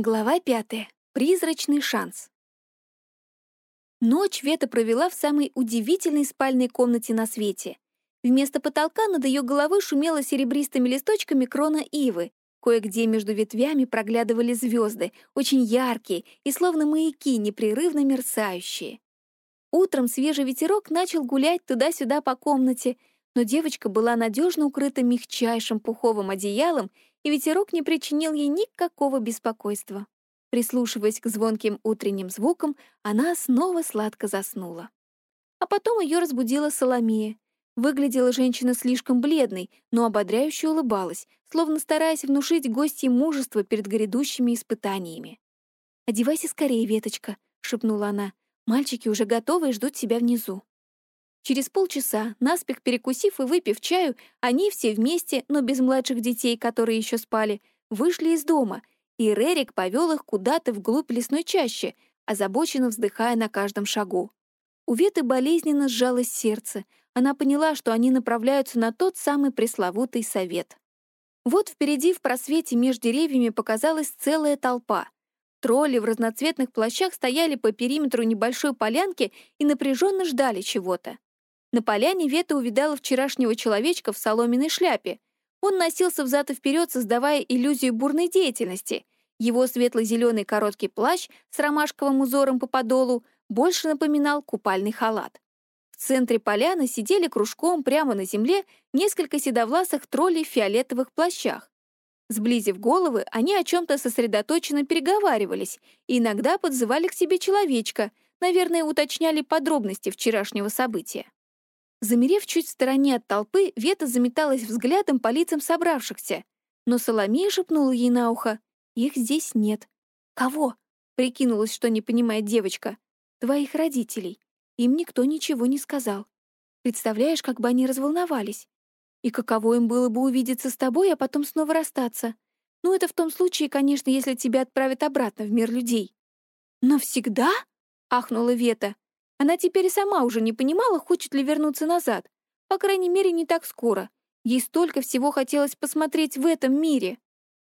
Глава пятая. Призрачный шанс. Ночь Вета провела в самой удивительной спальной комнате на свете. Вместо потолка над ее головой шумела серебристыми листочками крона ивы. Кое-где между ветвями проглядывали звезды, очень яркие и словно маяки, непрерывно мерцающие. Утром свежий ветерок начал гулять туда-сюда по комнате, но девочка была надежно укрыта мягчайшим пуховым одеялом и ветерок не причинил ей никакого беспокойства. Прислушиваясь к звонким утренним звукам, она снова сладко заснула. А потом ее разбудила Соломея. Выглядела женщина слишком бледной, но ободряюще улыбалась, словно стараясь внушить гостье мужество перед грядущими испытаниями. «Одевайся скорее, Веточка», — шепнула она. «Мальчики уже готовы и ждут тебя внизу». Через полчаса, наспех перекусив и выпив чаю, они все вместе, но без младших детей, которые еще спали, вышли из дома, и Рерик повел их куда-то вглубь лесной чащи, озабоченно вздыхая на каждом шагу. У Веты болезненно сжалось сердце. Она поняла, что они направляются на тот самый пресловутый совет. Вот впереди в просвете между деревьями показалась целая толпа. Тролли в разноцветных плащах стояли по периметру небольшой полянки и напряженно ждали чего-то. На поляне Вета увидала вчерашнего человечка в соломенной шляпе. Он носился взад и вперед, создавая иллюзию бурной деятельности. Его светло-зеленый короткий плащ с ромашковым узором по подолу больше напоминал купальный халат. В центре поляны сидели кружком прямо на земле несколько седовласых троллей в фиолетовых плащах. Сблизив головы, они о чем-то сосредоточенно переговаривались и иногда подзывали к себе человечка, наверное, уточняли подробности вчерашнего события. Замерев чуть в стороне от толпы, Вета заметалась взглядом по лицам собравшихся. Но Соломея шепнула ей на ухо. «Их здесь нет». «Кого?» — прикинулась, что не понимает девочка. «Твоих родителей. Им никто ничего не сказал. Представляешь, как бы они разволновались. И каково им было бы увидеться с тобой, а потом снова расстаться. Ну, это в том случае, конечно, если тебя отправят обратно в мир людей». «Навсегда?» — ахнула Вета. Она теперь сама уже не понимала, хочет ли вернуться назад. По крайней мере, не так скоро. Ей столько всего хотелось посмотреть в этом мире.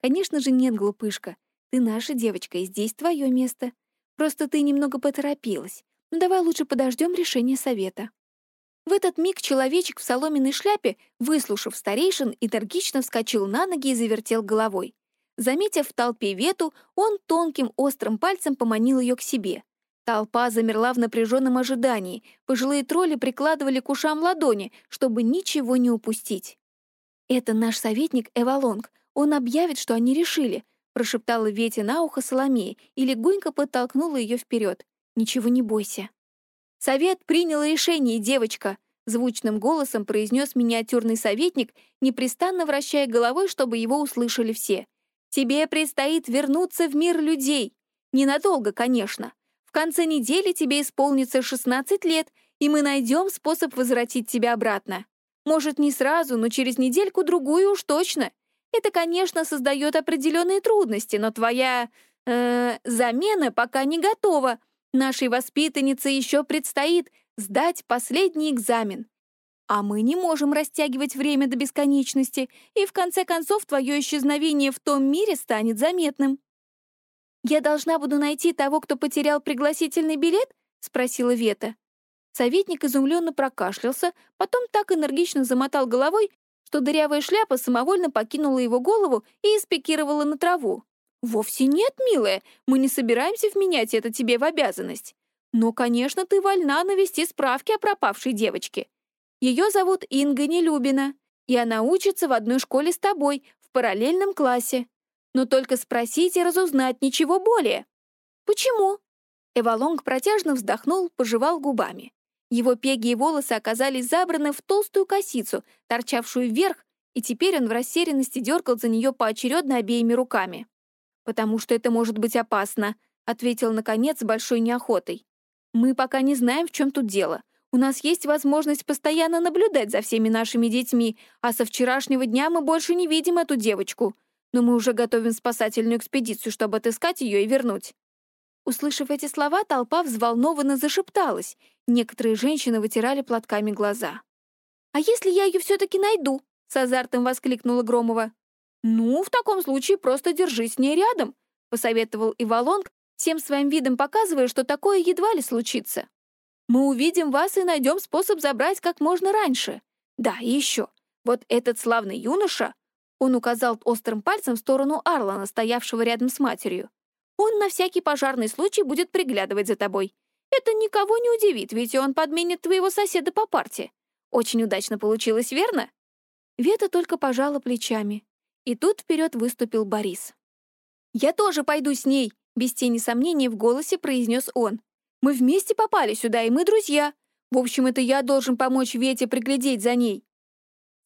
Конечно же, нет, глупышка. Ты наша девочка, и здесь твое место. Просто ты немного поторопилась. Ну давай лучше подождем решения совета. В этот миг человечек в соломенной шляпе, выслушав старейшин, энергично вскочил на ноги и завертел головой. Заметив в толпе Вету, он тонким острым пальцем поманил ее к себе. Толпа замерла в напряженном ожидании. Пожилые тролли прикладывали к ушам ладони, чтобы ничего не упустить. «Это наш советник Эвалонг. Он объявит, что они решили», — прошептала Ветя на ухо Соломея и легонько подтолкнула ее вперед. «Ничего не бойся». «Совет принял решение, девочка», — звучным голосом произнес миниатюрный советник, непрестанно вращая головой, чтобы его услышали все. «Тебе предстоит вернуться в мир людей. Ненадолго, конечно. В конце недели тебе исполнится 16 лет, и мы найдем способ возвратить тебя обратно. Может, не сразу, но через недельку-другую уж точно. Это, конечно, создает определенные трудности, но твоя... Э, замена пока не готова. Нашей воспитаннице еще предстоит сдать последний экзамен. А мы не можем растягивать время до бесконечности, и в конце концов твое исчезновение в том мире станет заметным. «Я должна буду найти того, кто потерял пригласительный билет?» — спросила Вета. Советник изумленно прокашлялся, потом так энергично замотал головой, что дырявая шляпа самовольно покинула его голову и испекировала на траву. «Вовсе нет, милая, мы не собираемся вменять это тебе в обязанность. Но, конечно, ты вольна навести справки о пропавшей девочке. Ее зовут Инга Нелюбина, и она учится в одной школе с тобой, в параллельном классе но только спросить и разузнать ничего более. Почему? Эвалонг протяжно вздохнул, пожевал губами. Его пеги и волосы оказались забраны в толстую косицу, торчавшую вверх, и теперь он в растерянности дергал за нее поочередно обеими руками. «Потому что это может быть опасно», — ответил, наконец, с большой неохотой. «Мы пока не знаем, в чем тут дело. У нас есть возможность постоянно наблюдать за всеми нашими детьми, а со вчерашнего дня мы больше не видим эту девочку но мы уже готовим спасательную экспедицию, чтобы отыскать ее и вернуть». Услышав эти слова, толпа взволнованно зашепталась. Некоторые женщины вытирали платками глаза. «А если я ее все-таки найду?» — с азартом воскликнула Громова. «Ну, в таком случае просто держись с ней рядом», посоветовал Ивалонг, всем своим видом показывая, что такое едва ли случится. «Мы увидим вас и найдем способ забрать как можно раньше. Да, и еще. Вот этот славный юноша...» Он указал острым пальцем в сторону Арлана, стоявшего рядом с матерью. «Он на всякий пожарный случай будет приглядывать за тобой. Это никого не удивит, ведь он подменит твоего соседа по парте. Очень удачно получилось, верно?» Вета только пожала плечами. И тут вперед выступил Борис. «Я тоже пойду с ней», — без тени сомнений в голосе произнес он. «Мы вместе попали сюда, и мы друзья. В общем, это я должен помочь Вете приглядеть за ней».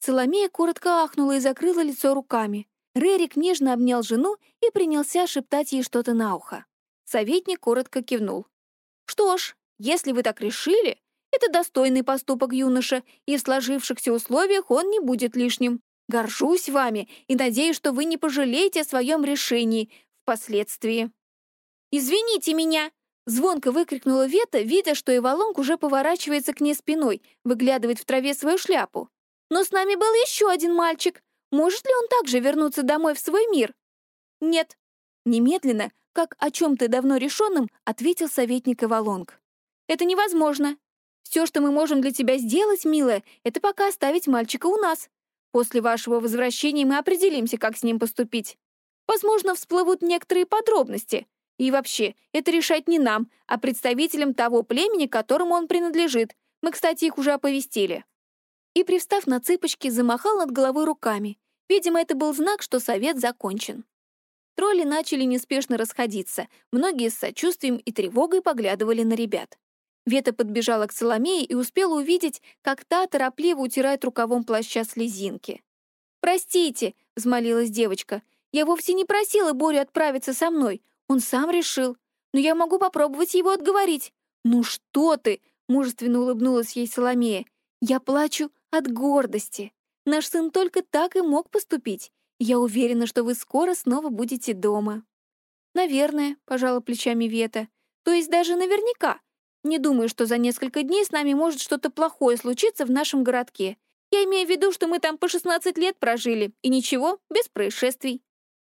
Соломея коротко ахнула и закрыла лицо руками. Рерик нежно обнял жену и принялся шептать ей что-то на ухо. Советник коротко кивнул. «Что ж, если вы так решили, это достойный поступок юноша, и в сложившихся условиях он не будет лишним. Горжусь вами и надеюсь, что вы не пожалеете о своем решении впоследствии». «Извините меня!» — звонко выкрикнула Вета, видя, что Ивалонг уже поворачивается к ней спиной, выглядывает в траве свою шляпу. «Но с нами был еще один мальчик. Может ли он также вернуться домой в свой мир?» «Нет». Немедленно, как о чем-то давно решенном, ответил советник Ивалонг. «Это невозможно. Все, что мы можем для тебя сделать, милая, это пока оставить мальчика у нас. После вашего возвращения мы определимся, как с ним поступить. Возможно, всплывут некоторые подробности. И вообще, это решать не нам, а представителям того племени, которому он принадлежит. Мы, кстати, их уже оповестили». И, привстав на цыпочки, замахал над головой руками. Видимо, это был знак, что совет закончен. Тролли начали неспешно расходиться. Многие с сочувствием и тревогой поглядывали на ребят. Вета подбежала к Соломее и успела увидеть, как та торопливо утирает рукавом плаща слезинки. «Простите», — взмолилась девочка, — «я вовсе не просила Борю отправиться со мной. Он сам решил. Но я могу попробовать его отговорить». «Ну что ты?» — мужественно улыбнулась ей Соломея. «Я плачу от гордости. Наш сын только так и мог поступить. Я уверена, что вы скоро снова будете дома». «Наверное», — пожала плечами Вета. «То есть даже наверняка. Не думаю, что за несколько дней с нами может что-то плохое случиться в нашем городке. Я имею в виду, что мы там по 16 лет прожили, и ничего, без происшествий».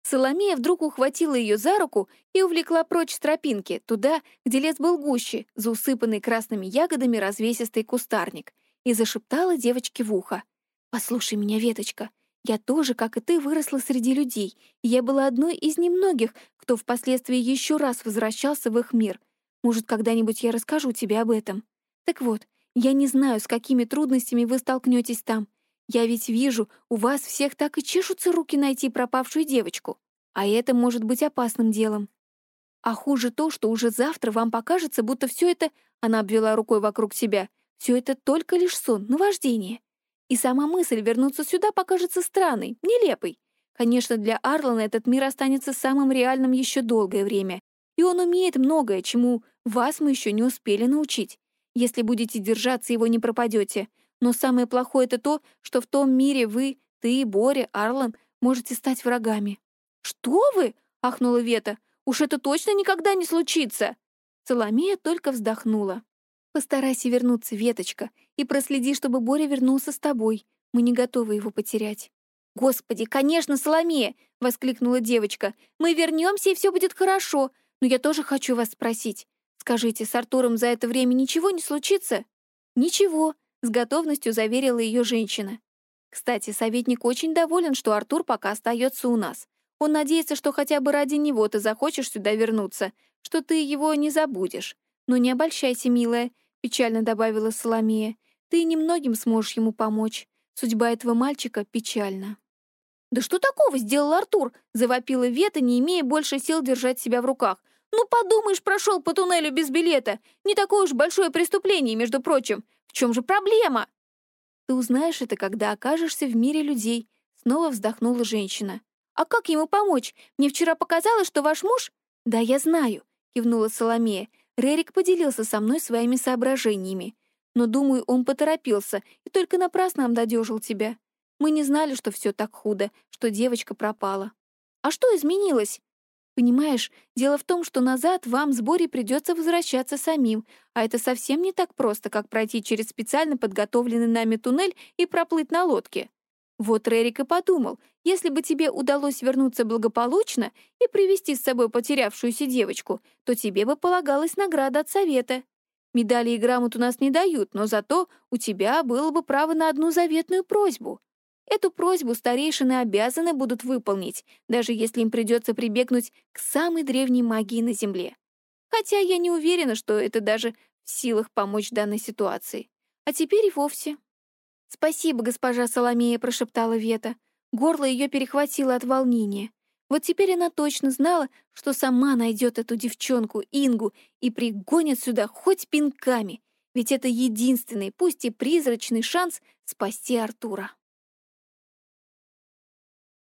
Соломея вдруг ухватила ее за руку и увлекла прочь с тропинки, туда, где лес был гуще, за усыпанный красными ягодами развесистый кустарник, и зашептала девочке в ухо. «Послушай меня, Веточка, я тоже, как и ты, выросла среди людей, и я была одной из немногих, кто впоследствии еще раз возвращался в их мир — может, когда-нибудь я расскажу тебе об этом. Так вот, я не знаю, с какими трудностями вы столкнетесь там. Я ведь вижу, у вас всех так и чешутся руки найти пропавшую девочку. А это может быть опасным делом. А хуже то, что уже завтра вам покажется, будто все это, она обвела рукой вокруг себя, все это только лишь сон, наваждение. И сама мысль вернуться сюда покажется странной, нелепой. Конечно, для Арлана этот мир останется самым реальным еще долгое время, и он умеет многое, чему вас мы еще не успели научить. Если будете держаться, его не пропадете. Но самое плохое — это то, что в том мире вы, ты, Боря, Арлан, можете стать врагами». «Что вы?» — ахнула Вета. «Уж это точно никогда не случится!» Соломея только вздохнула. «Постарайся вернуться, Веточка, и проследи, чтобы Боря вернулся с тобой. Мы не готовы его потерять». «Господи, конечно, Соломея!» — воскликнула девочка. «Мы вернемся, и все будет хорошо. Но я тоже хочу вас спросить. Скажите, с Артуром за это время ничего не случится?» «Ничего», — с готовностью заверила ее женщина. «Кстати, советник очень доволен, что Артур пока остается у нас. Он надеется, что хотя бы ради него ты захочешь сюда вернуться, что ты его не забудешь. Но не обольщайся, милая», — печально добавила Соломея. «Ты немногим сможешь ему помочь. Судьба этого мальчика печальна». «Да что такого сделал Артур?» — завопила Вета, не имея больше сил держать себя в руках. «Ну, подумаешь, прошел по туннелю без билета. Не такое уж большое преступление, между прочим. В чем же проблема?» «Ты узнаешь это, когда окажешься в мире людей», — снова вздохнула женщина. «А как ему помочь? Мне вчера показалось, что ваш муж...» «Да, я знаю», — кивнула Соломея. «Рерик поделился со мной своими соображениями. Но, думаю, он поторопился и только напрасно обнадежил тебя. Мы не знали, что все так худо, что девочка пропала. А что изменилось? Понимаешь, дело в том, что назад вам с Борей придется возвращаться самим, а это совсем не так просто, как пройти через специально подготовленный нами туннель и проплыть на лодке. Вот Рерик и подумал, если бы тебе удалось вернуться благополучно и привести с собой потерявшуюся девочку, то тебе бы полагалась награда от совета. Медали и грамот у нас не дают, но зато у тебя было бы право на одну заветную просьбу. Эту просьбу старейшины обязаны будут выполнить, даже если им придется прибегнуть к самой древней магии на Земле. Хотя я не уверена, что это даже в силах помочь данной ситуации. А теперь и вовсе. «Спасибо, госпожа Соломея», — прошептала Вета. Горло ее перехватило от волнения. Вот теперь она точно знала, что сама найдет эту девчонку, Ингу, и пригонит сюда хоть пинками, ведь это единственный, пусть и призрачный шанс спасти Артура.